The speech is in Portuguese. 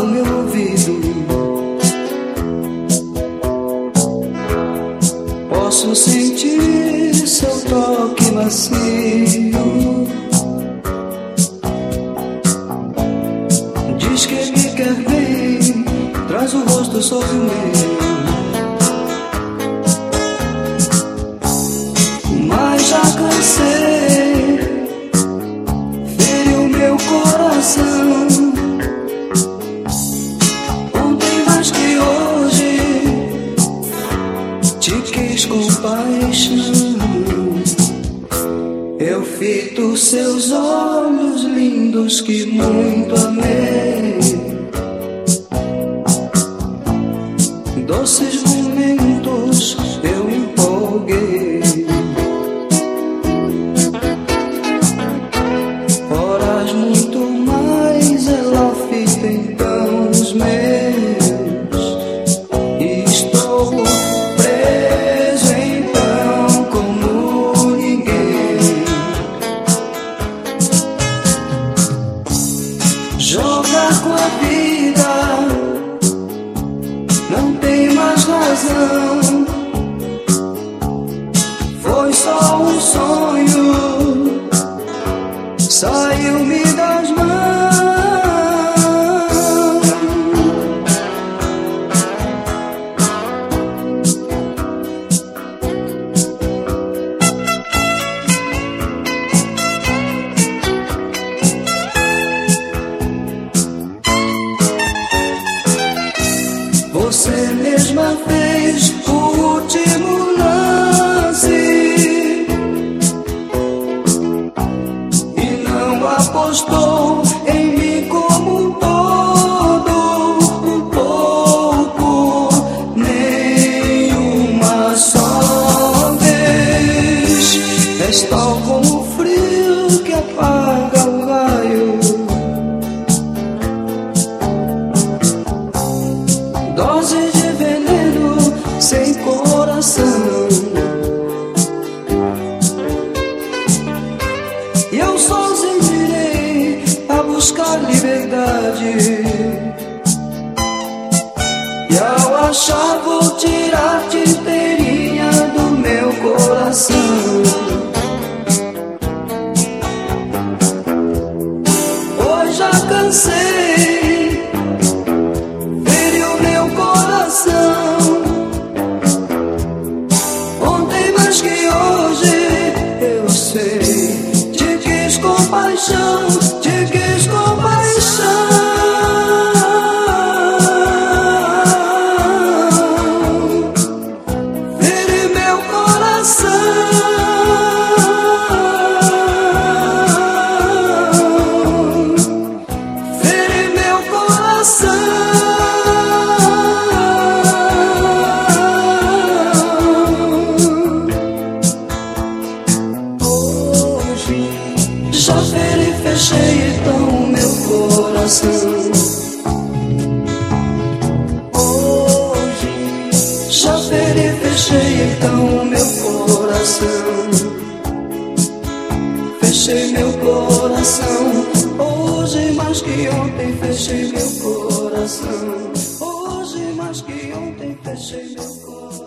ao meu ouvido. Posso sentir seu toque macio. Diz que me quer bem, traz o rosto sobre o meu. Mas já cansei, feriu meu coração. Te quis com paixão. Eu fito seus olhos lindos que muito amei. Doces momentos eu empolguei. Horas muito mais ela fita então o último lance. E não apostou E ao achar, vou tirar-te inteirinha do meu coração. Pois já cansei feriu meu coração. Ontem mais que hoje eu sei, te quis com paixão, fechei então meu coração. Fechei meu coração. Hoje mais que ontem fechei meu coração. Hoje mais que ontem fechei meu coração.